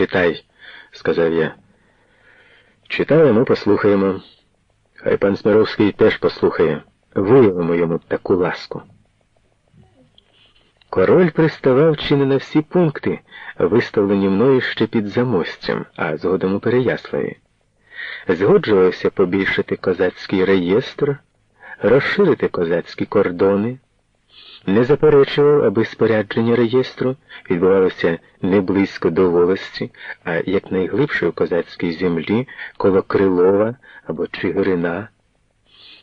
читай, сказав я. Читаємо, послухаємо. Хай пан Смировський теж послухає. Виявимо йому таку ласку. Король приставав чи не на всі пункти, виставлені мною ще під замостям, а згодом у Переяславі. Згоджувався побільшити козацький реєстр, розширити козацькі кордони, не заперечував, аби спорядження реєстру відбувалося не близько до волості, а якнайглибше у козацькій землі коло Крилова або Чигирина.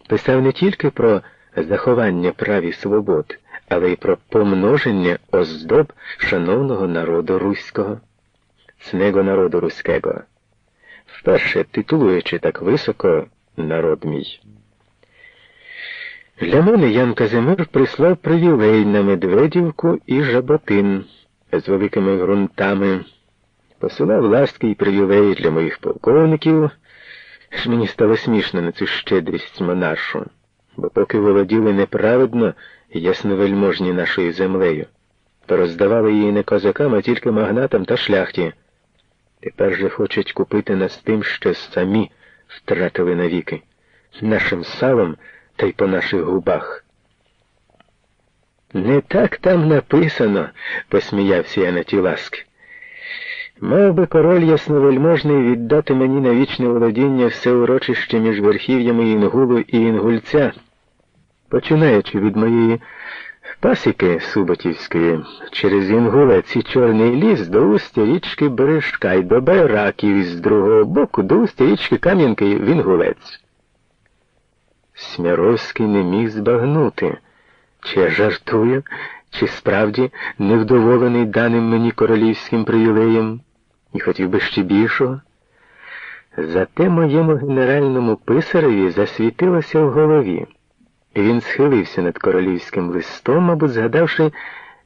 Писав не тільки про заховання прав і свобод, але й про помноження оздоб шановного народу руського, цнего народу руського, вперше титулуючи так високо народ мій. Для мене Ян Казимир прислав привілей на Медведівку і Жаботин з великими ґрунтами, посилав ласки і привілеї для моїх полковників. Ж мені стало смішно на цю щедрість монаршу, бо поки володіли неправедно ясновельможні нашою землею, то роздавали її не козакам, а тільки магнатам та шляхті. Тепер же хочуть купити нас тим, що самі втратили навіки, нашим салом та й по наших губах. Не так там написано, посміявся я на ті ласки. Мав би король ясновельможний віддати мені на вічне володіння все урочище між верхів'ями Інгулу і Інгульця, починаючи від моєї пасіки Суботівської, через Інгулець і Чорний ліс до устя річки Бережка й до Байраків із другого боку до устя річки Кам'янки в Інгулець. Смяровський не міг збагнути, чи я жартую, чи справді невдоволений даним мені королівським привілеєм і хотів би ще більшого. Зате моєму генеральному писареві засвітилося в голові, він схилився над королівським листом, мабуть, згадавши,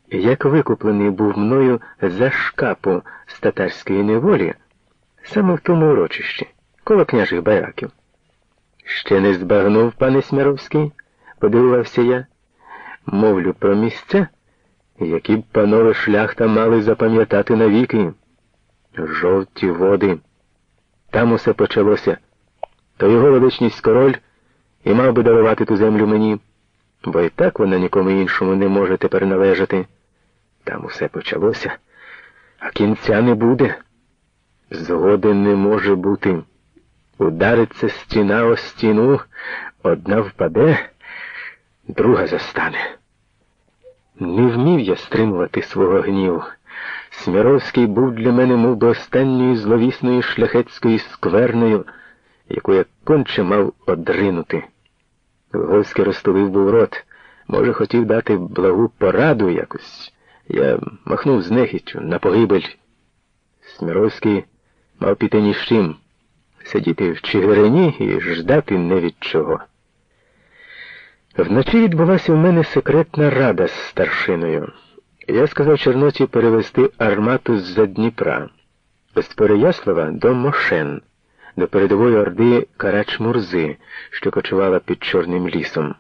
як викуплений був мною за шкапу з татарської неволі, саме в тому урочищі, коло княжих байраків. Ще не збагнув, пане Смяровський, подивувався я. Мовлю про місця, які б панове шляхта мали запам'ятати навіки. Жовті води. Там усе почалося. То його величність король і мав би дарувати ту землю мені, бо і так вона нікому іншому не може тепер належати. Там усе почалося, а кінця не буде. Згоди не може бути. Удариться стіна о стіну, одна впаде, друга застане. Не вмів я стримувати свого гніву. Сміровський був для мене мов би останньою зловісною шляхетською скверною, яку я конче мав одринути. Луговський розтулив був рот, може, хотів дати благу пораду якось. Я махнув з нехіттю на погибель. Сміровський мав піти ні з чим сидіти в Чигирині і ждати не від чого. Вночі відбулася в мене секретна рада з старшиною. Я сказав Чорноті перевести армату з-за Дніпра, з Переяслава до Мошен, до передової орди Карачмурзи, що кочувала під Чорним лісом.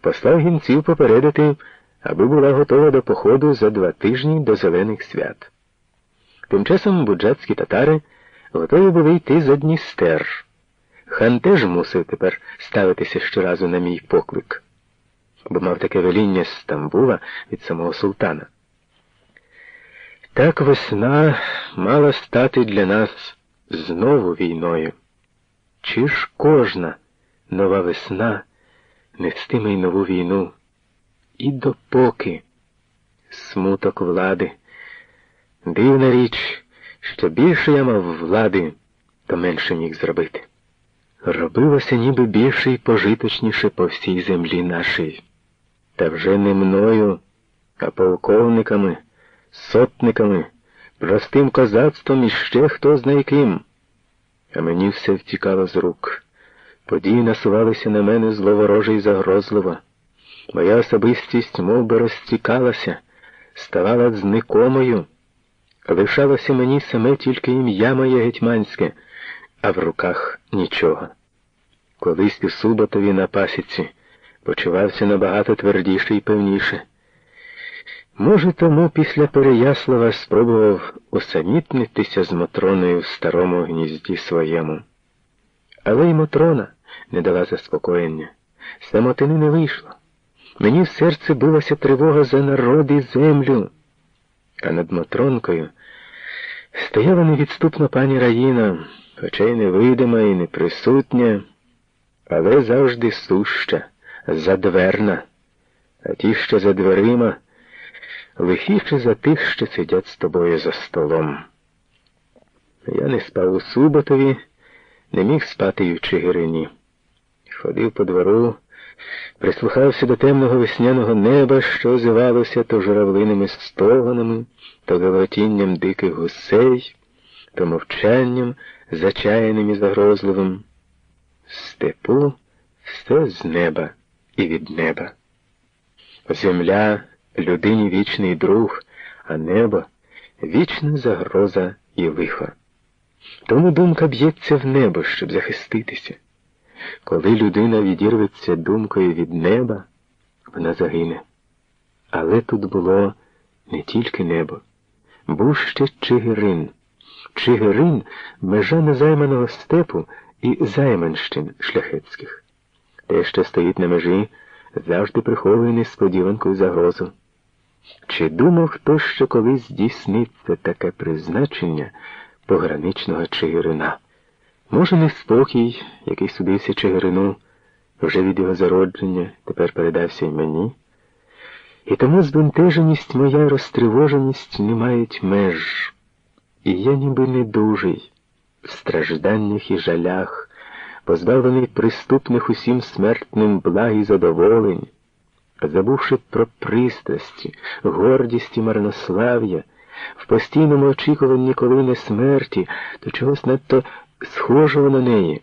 Послав гінців попередити, аби була готова до походу за два тижні до зелених свят. Тим часом буджацькі татари готові були йти за Дністер. Хан теж мусив тепер ставитися щоразу на мій поклик, бо мав таке веління з Стамбула від самого султана. Так весна мала стати для нас знову війною. Чи ж кожна нова весна нестиме й нову війну? І допоки смуток влади, дивна річ. Що більше я мав влади, то менше міг зробити. Робилося ніби більше і пожиточніше по всій землі нашій. Та вже не мною, а полковниками, сотниками, простим козацтвом і ще хто знає ким. А мені все втікало з рук. Події насувалися на мене зловороже й загрозливо. Моя особистість мов би, розтікалася, ставала зникомою. Лишалося мені саме тільки ім'я моє гетьманське, а в руках нічого. Колись у Суботові на пасіці почувався набагато твердіше і певніше. Може, тому після Переяслава спробував усамітнитися з Мотроною в старому гнізді своєму. Але й Мотрона не дала заспокоєння. Самотини не вийшло. Мені в серце билася тривога за народ і землю. А над Мотронкою стояла невідступно пані Раїна, хоча й невидима і неприсутня, але завжди суща, задверна, а ті, що за дверима, лихіше за тих, що сидять з тобою за столом. Я не спав у Суботові, не міг спати й у Чигирині. Ходив по двору, прислухався до темного весняного неба, що озивалося то журавлиними стогонами, то гавотінням диких гусей, то мовчанням, зачаяним і загрозливим. Степу все з неба і від неба. Земля людині вічний друг, а небо вічна загроза і лихо. Тому думка б'ється в небо, щоб захиститися. Коли людина відірветься думкою від неба, вона загине. Але тут було не тільки небо, був ще Чигирин. Чигирин межа незайманого степу і займанщин шляхетських. Те, що стоїть на межі, завжди приховує несподіванку і загрозу. Чи думав хто, що колись здійсниться таке призначення пограничного Чигирина? Може, неспокій, який судився Чигирину, вже від його зародження, тепер передався й мені. І тому збентеженість моя розтривоженість не мають меж. І я ніби недужий, в стражданнях і жалях, позбавлений приступних усім смертним благ і задоволень, забувши про пристрасті, гордість і марнослав'я, в постійному очікуванні коли не смерті, то чогось надто схожого на неї.